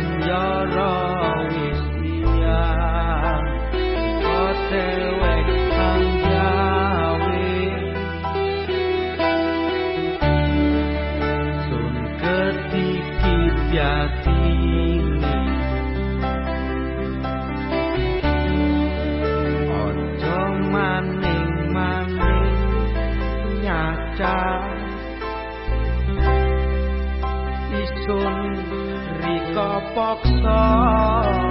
penjara wisnia Otewek panjawi Sun ketiki piati Ojo maning maning nyacar terpaksa